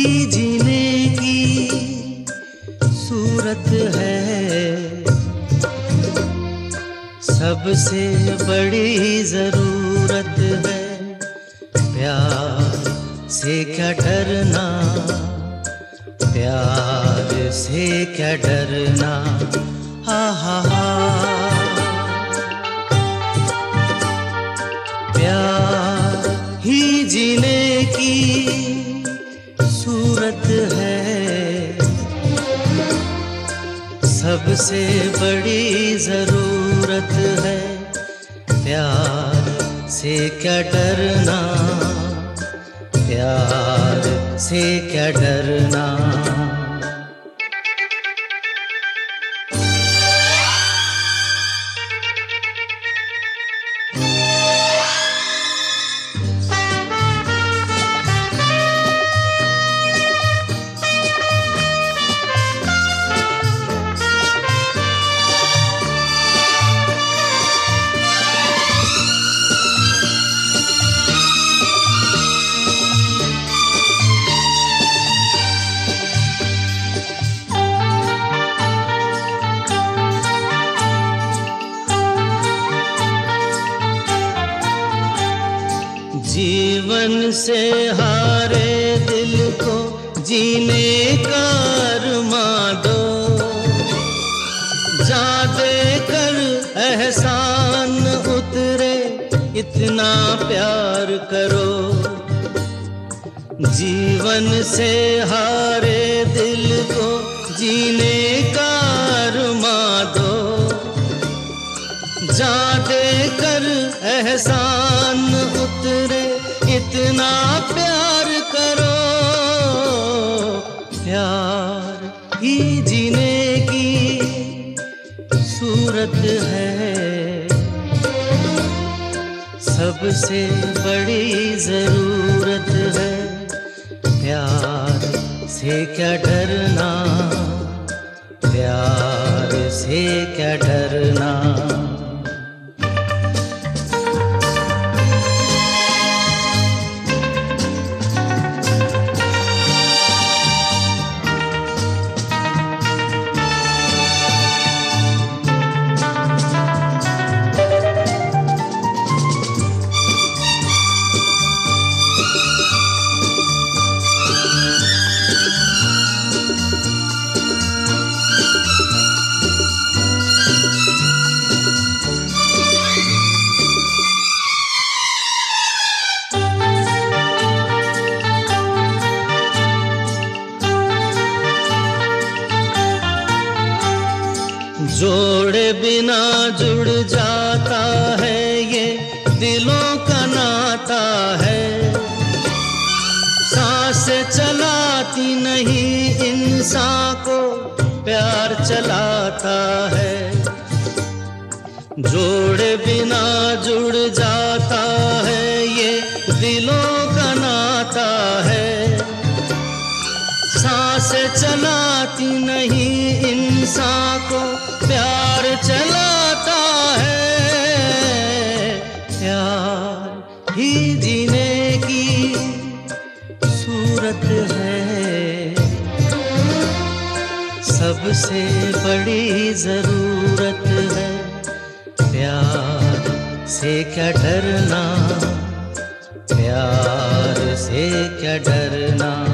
ही जीने की सूरत है। सबसे बड़ी ज़रूरत है प्यार से क्या डरना, प्यार से क्या डरना। हा हा हा। प्यार ही जीने की सूरत है। सबसे बड़ी ज़रूरत है। प्यार से क्या डरना? प्यार से क्या डरना? जीवन से हारे दिल को जीने का अरमा दो। जा कर एहसान उतरे, इतना प्यार करो। जीवन से हारे दिल को जीने का जा दे कर एहसान उतरे, इतना प्यार करो। प्यार ही जीने की सूरत है। सबसे बड़ी ज़रूरत है। प्यार से क्या डरना? प्यार से क्या डरना? बिना जुड़ जाता है ये दिलों का नाता है। सांस चलाती नहीं इंसान को, प्यार चलाता है। जोड़े बिना जुड़ जाता है ये दिलों का नाता है। सांस चलाती नहीं इंसान को प्यार चलाता है। प्यार ही जीने की सूरत है। सबसे बड़ी ज़रूरत है। प्यार से क्या डरना? प्यार से क्या डरना?